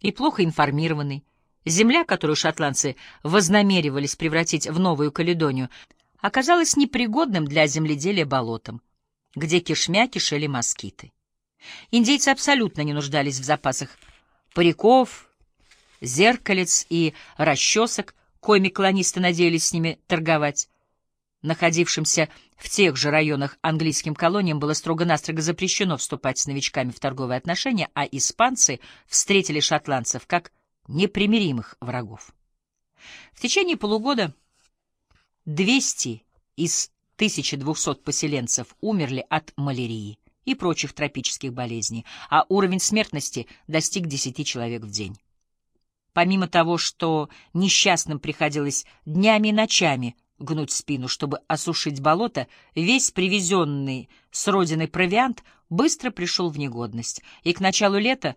и плохо информированный. Земля, которую шотландцы вознамеривались превратить в Новую Каледонию, оказалась непригодным для земледелия болотом, где кишмя кишели москиты. Индейцы абсолютно не нуждались в запасах париков, зеркалец и расчесок, коими колонисты надеялись с ними торговать. Находившимся в тех же районах английским колониям было строго-настрого запрещено вступать с новичками в торговые отношения, а испанцы встретили шотландцев как непримиримых врагов. В течение полугода 200 из 1200 поселенцев умерли от малярии и прочих тропических болезней, а уровень смертности достиг 10 человек в день. Помимо того, что несчастным приходилось днями и ночами гнуть спину, чтобы осушить болото, весь привезенный с родины провиант быстро пришел в негодность, и к началу лета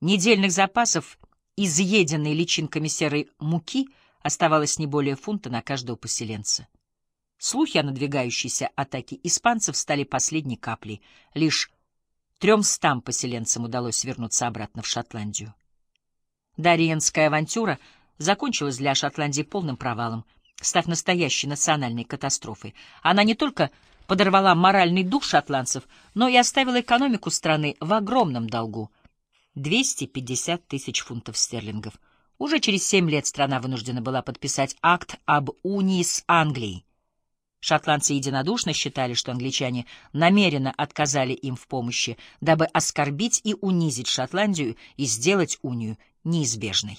недельных запасов изъеденной личинками серой муки оставалось не более фунта на каждого поселенца. Слухи о надвигающейся атаке испанцев стали последней каплей. Лишь тремстам поселенцам удалось вернуться обратно в Шотландию. Дариенская авантюра закончилась для Шотландии полным провалом, став настоящей национальной катастрофой. Она не только подорвала моральный дух шотландцев, но и оставила экономику страны в огромном долгу — 250 тысяч фунтов стерлингов. Уже через семь лет страна вынуждена была подписать акт об унии с Англией. Шотландцы единодушно считали, что англичане намеренно отказали им в помощи, дабы оскорбить и унизить Шотландию и сделать унию неизбежной.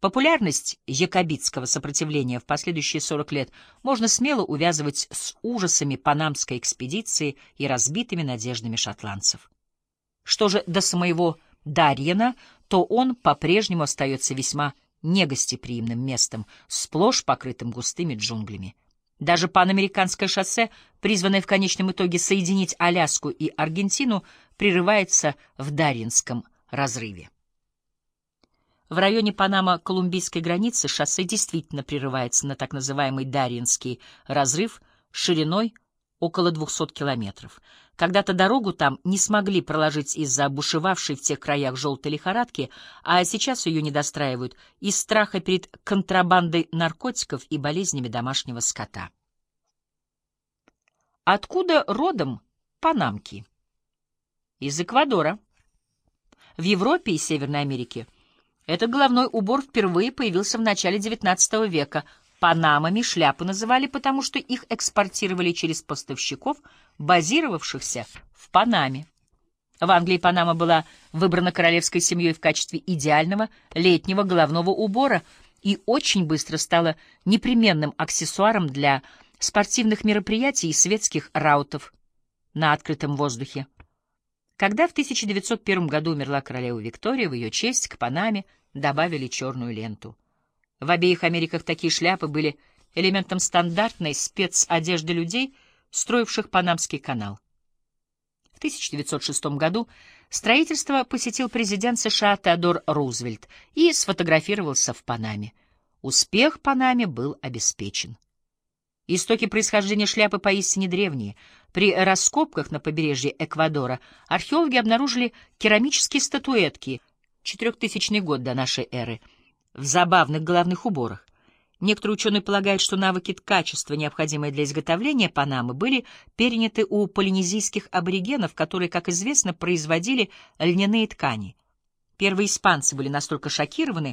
Популярность якобитского сопротивления в последующие 40 лет можно смело увязывать с ужасами панамской экспедиции и разбитыми надеждами шотландцев. Что же до самого Дарьена, то он по-прежнему остается весьма негостеприимным местом, сплошь покрытым густыми джунглями. Даже панамериканское шоссе, призванное в конечном итоге соединить Аляску и Аргентину, прерывается в Дарьинском разрыве. В районе Панама-Колумбийской границы шоссе действительно прерывается на так называемый Дарьинский разрыв шириной около 200 километров. Когда-то дорогу там не смогли проложить из-за бушевавшей в тех краях желтой лихорадки, а сейчас ее не достраивают из страха перед контрабандой наркотиков и болезнями домашнего скота. Откуда родом панамки? Из Эквадора. В Европе и Северной Америке – этот головной убор впервые появился в начале XIX века. Панамами шляпы называли, потому что их экспортировали через поставщиков, базировавшихся в Панаме. В Англии Панама была выбрана королевской семьей в качестве идеального летнего головного убора и очень быстро стала непременным аксессуаром для спортивных мероприятий и светских раутов на открытом воздухе. Когда в 1901 году умерла королева Виктория, в ее честь к Панаме – добавили черную ленту. В обеих Америках такие шляпы были элементом стандартной спецодежды людей, строивших Панамский канал. В 1906 году строительство посетил президент США Теодор Рузвельт и сфотографировался в Панаме. Успех Панаме был обеспечен. Истоки происхождения шляпы поистине древние. При раскопках на побережье Эквадора археологи обнаружили керамические статуэтки — 4000 год до нашей эры, в забавных головных уборах. Некоторые ученые полагают, что навыки качества, необходимые для изготовления Панамы, были переняты у полинезийских аборигенов, которые, как известно, производили льняные ткани. Первые испанцы были настолько шокированы